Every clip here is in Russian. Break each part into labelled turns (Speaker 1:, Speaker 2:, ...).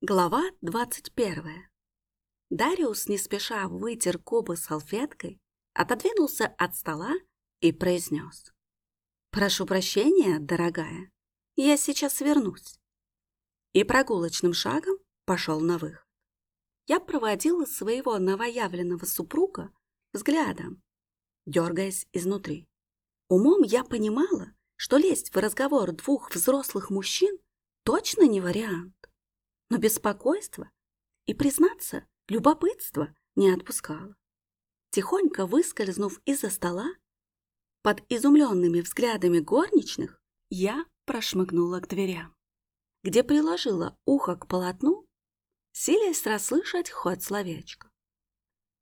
Speaker 1: Глава 21. Дариус не спеша вытер губы салфеткой, отодвинулся от стола и произнес. «Прошу прощения, дорогая, я сейчас вернусь». И прогулочным шагом пошел на выход. Я проводила своего новоявленного супруга взглядом, дергаясь изнутри. Умом я понимала, что лезть в разговор двух взрослых мужчин точно не вариант но беспокойство и, признаться, любопытство не отпускало. Тихонько выскользнув из-за стола, под изумленными взглядами горничных, я прошмыгнула к дверям, где приложила ухо к полотну, силясь расслышать хоть словечко.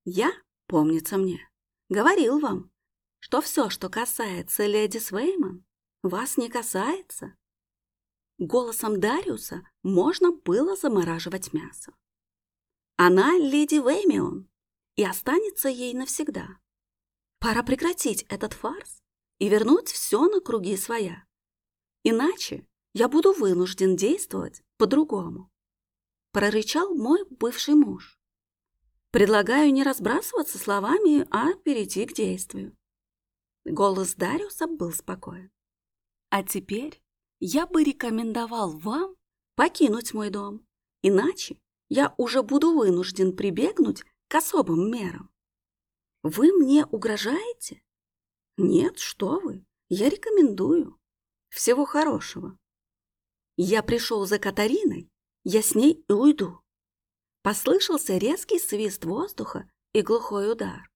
Speaker 1: Я, помнится мне, говорил вам, что все, что касается леди Свейман, вас не касается. Голосом Дариуса можно было замораживать мясо. Она леди Веймион и останется ей навсегда. Пора прекратить этот фарс и вернуть все на круги своя. Иначе я буду вынужден действовать по-другому. Прорычал мой бывший муж. Предлагаю не разбрасываться словами, а перейти к действию. Голос Дариуса был спокоен. А теперь я бы рекомендовал вам покинуть мой дом, иначе я уже буду вынужден прибегнуть к особым мерам. Вы мне угрожаете? Нет, что вы, я рекомендую. Всего хорошего. Я пришел за Катариной, я с ней и уйду. Послышался резкий свист воздуха и глухой удар,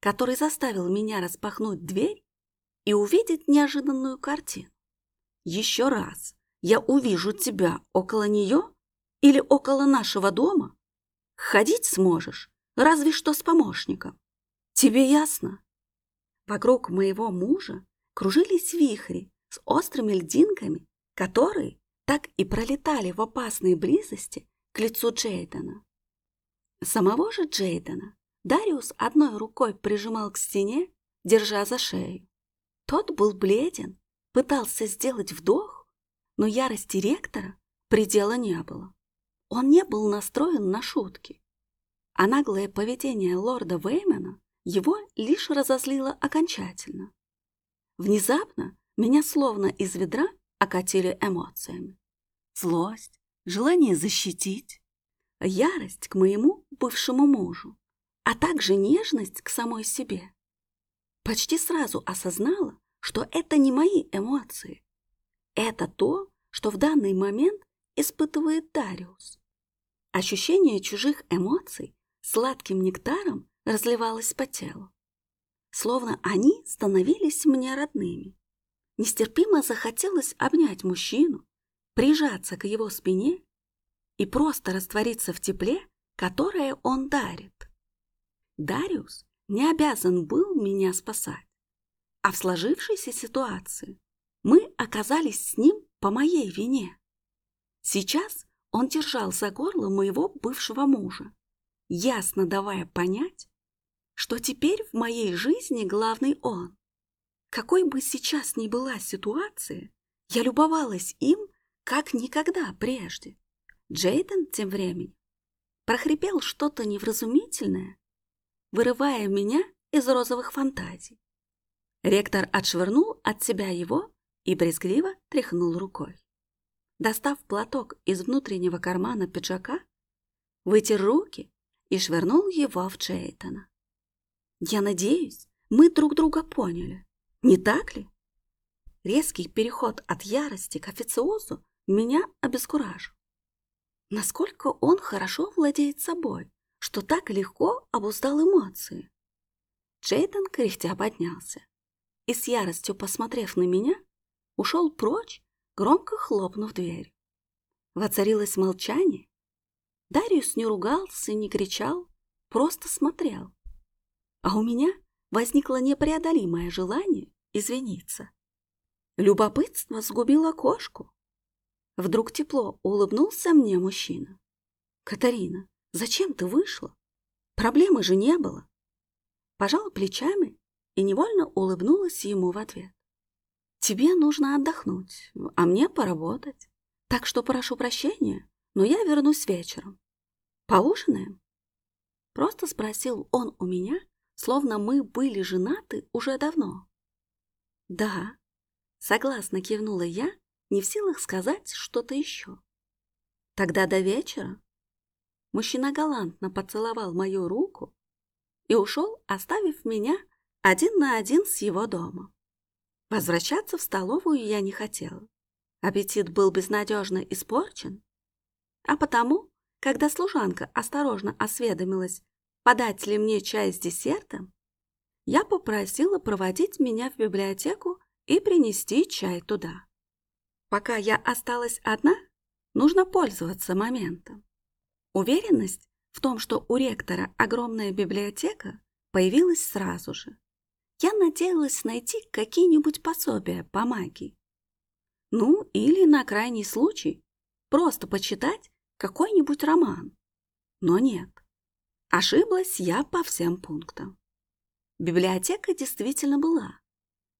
Speaker 1: который заставил меня распахнуть дверь и увидеть неожиданную картину. Еще раз я увижу тебя около нее или около нашего дома, ходить сможешь, разве что с помощником. Тебе ясно? Вокруг моего мужа кружились вихри с острыми льдинками, которые так и пролетали в опасной близости к лицу Джейдена. Самого же Джейдена Дариус одной рукой прижимал к стене, держа за шею. Тот был бледен пытался сделать вдох, но ярости ректора предела не было. Он не был настроен на шутки, а наглое поведение лорда Веймена его лишь разозлило окончательно. Внезапно меня словно из ведра окатили эмоциями. Злость, желание защитить, ярость к моему бывшему мужу, а также нежность к самой себе. Почти сразу осознала, что это не мои эмоции. Это то, что в данный момент испытывает Дариус. Ощущение чужих эмоций сладким нектаром разливалось по телу. Словно они становились мне родными. Нестерпимо захотелось обнять мужчину, прижаться к его спине и просто раствориться в тепле, которое он дарит. Дариус не обязан был меня спасать. А в сложившейся ситуации мы оказались с ним по моей вине. Сейчас он держал за горло моего бывшего мужа, ясно давая понять, что теперь в моей жизни главный он. Какой бы сейчас ни была ситуация, я любовалась им как никогда прежде. Джейден тем временем прохрипел что-то невразумительное, вырывая меня из розовых фантазий. Ректор отшвырнул от себя его и брезгливо тряхнул рукой. Достав платок из внутреннего кармана пиджака, вытер руки и швырнул его в Джейтона. «Я надеюсь, мы друг друга поняли, не так ли?» Резкий переход от ярости к официозу меня обескуражил. Насколько он хорошо владеет собой, что так легко обуздал эмоции. Джейден кряхтя поднялся и с яростью посмотрев на меня, ушел прочь, громко хлопнув дверь. Воцарилось молчание. Дариус не ругался, не кричал, просто смотрел. А у меня возникло непреодолимое желание извиниться. Любопытство сгубило кошку. Вдруг тепло улыбнулся мне мужчина. «Катарина, зачем ты вышла? Проблемы же не было». Пожала плечами и невольно улыбнулась ему в ответ. «Тебе нужно отдохнуть, а мне поработать. Так что прошу прощения, но я вернусь вечером. Поужинаем?» Просто спросил он у меня, словно мы были женаты уже давно. «Да», — согласно кивнула я, не в силах сказать что-то еще. «Тогда до вечера». Мужчина галантно поцеловал мою руку и ушел, оставив меня один на один с его домом. Возвращаться в столовую я не хотела. Аппетит был безнадежно испорчен, а потому, когда служанка осторожно осведомилась, подать ли мне чай с десертом, я попросила проводить меня в библиотеку и принести чай туда. Пока я осталась одна, нужно пользоваться моментом. Уверенность в том, что у ректора огромная библиотека, появилась сразу же. Я надеялась найти какие-нибудь пособия по магии. Ну, или на крайний случай просто почитать какой-нибудь роман. Но нет. Ошиблась я по всем пунктам. Библиотека действительно была,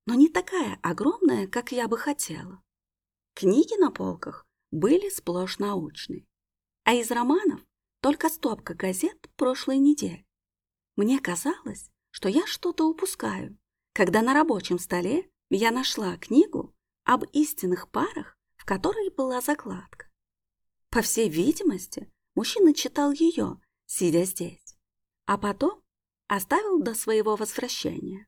Speaker 1: но не такая огромная, как я бы хотела. Книги на полках были сплошь научные, а из романов только стопка газет прошлой недели. Мне казалось, что я что-то упускаю, когда на рабочем столе я нашла книгу об истинных парах, в которой была закладка. По всей видимости, мужчина читал ее, сидя здесь, а потом оставил до своего возвращения.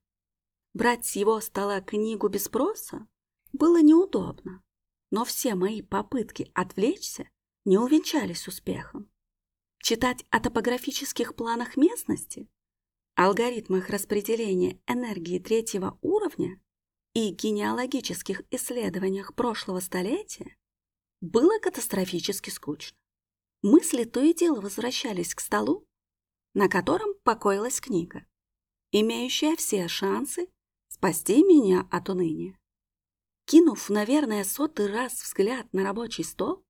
Speaker 1: Брать с его стола книгу без спроса было неудобно, но все мои попытки отвлечься не увенчались успехом. Читать о топографических планах местности, алгоритмах распределения энергии третьего уровня и генеалогических исследованиях прошлого столетия было катастрофически скучно. Мысли то и дело возвращались к столу, на котором покоилась книга, имеющая все шансы спасти меня от уныния. Кинув, наверное, сотый раз взгляд на рабочий стол,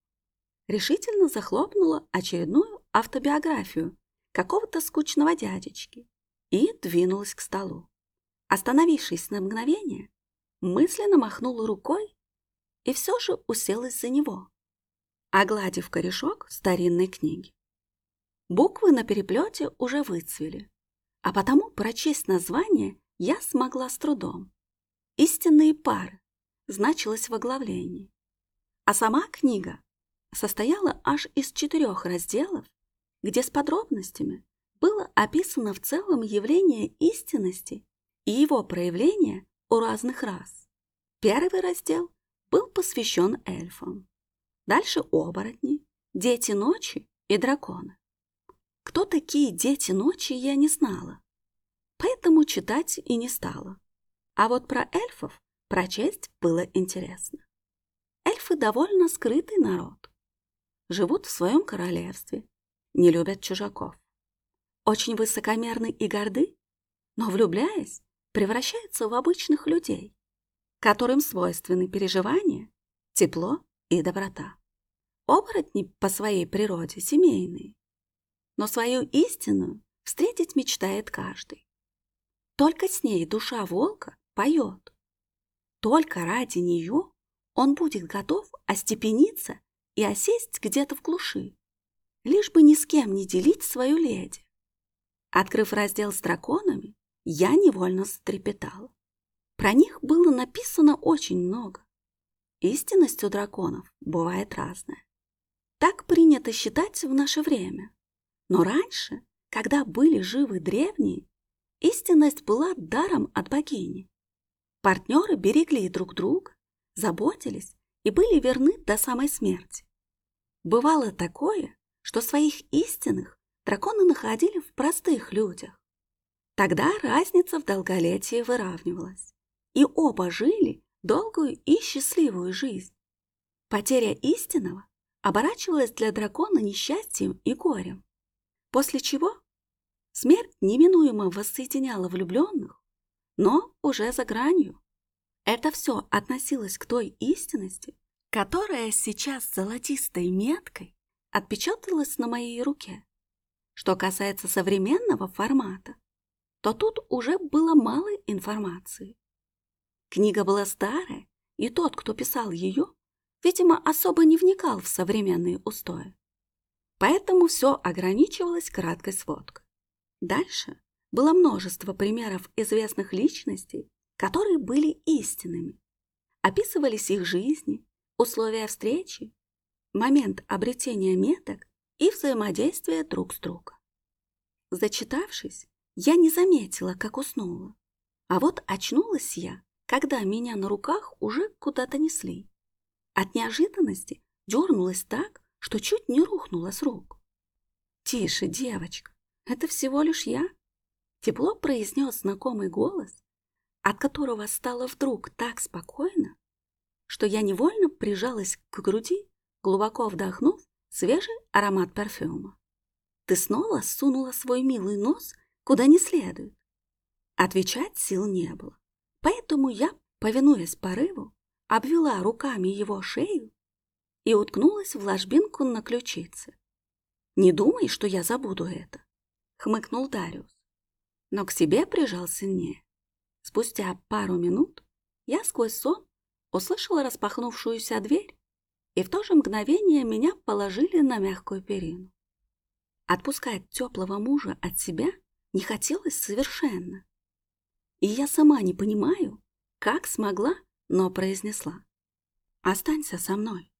Speaker 1: решительно захлопнула очередную автобиографию какого-то скучного дядечки и двинулась к столу. Остановившись на мгновение, мысленно махнула рукой и все же уселась за него, огладив корешок старинной книги. Буквы на переплете уже выцвели, а потому прочесть название я смогла с трудом. «Истинные пары» значилось в оглавлении, а сама книга состояла аж из четырех разделов, где с подробностями было описано в целом явление истинности и его проявление у разных рас. Первый раздел был посвящен эльфам. Дальше оборотни, дети ночи и драконы. Кто такие дети ночи, я не знала, поэтому читать и не стала. А вот про эльфов прочесть было интересно. Эльфы довольно скрытый народ. Живут в своем королевстве, не любят чужаков. Очень высокомерны и горды, но, влюбляясь, превращаются в обычных людей, которым свойственны переживания, тепло и доброта. Оборотни по своей природе семейные, но свою истину встретить мечтает каждый. Только с ней душа волка поет. Только ради нее он будет готов остепениться и осесть где-то в глуши, лишь бы ни с кем не делить свою леди. Открыв раздел с драконами, я невольно затрепетала. Про них было написано очень много. Истинность у драконов бывает разная. Так принято считать в наше время. Но раньше, когда были живы древние, истинность была даром от богини. Партнеры берегли друг друга, заботились и были верны до самой смерти. Бывало такое, что своих истинных драконы находили в простых людях. Тогда разница в долголетии выравнивалась, и оба жили долгую и счастливую жизнь. Потеря истинного оборачивалась для дракона несчастьем и горем, после чего смерть неминуемо воссоединяла влюбленных, но уже за гранью. Это все относилось к той истинности, которая сейчас золотистой меткой отпечаталась на моей руке. Что касается современного формата, то тут уже было мало информации. Книга была старая, и тот, кто писал ее, видимо, особо не вникал в современные устои. Поэтому все ограничивалось краткой сводкой. Дальше было множество примеров известных личностей, которые были истинными. Описывались их жизни, условия встречи, момент обретения меток и взаимодействия друг с другом. Зачитавшись, я не заметила, как уснула. А вот очнулась я, когда меня на руках уже куда-то несли. От неожиданности дернулась так, что чуть не рухнула с рук. «Тише, девочка, это всего лишь я», — тепло произнес знакомый голос, от которого стало вдруг так спокойно, что я невольно прижалась к груди, глубоко вдохнув свежий аромат парфюма. Ты снова сунула свой милый нос куда не следует. Отвечать сил не было, поэтому я, повинуясь порыву, обвела руками его шею и уткнулась в ложбинку на ключице. «Не думай, что я забуду это», — хмыкнул Дариус, но к себе прижал сильнее. Спустя пару минут я сквозь сон услышала распахнувшуюся дверь, и в то же мгновение меня положили на мягкую перину. Отпускать теплого мужа от себя не хотелось совершенно. И я сама не понимаю, как смогла, но произнесла. «Останься со мной».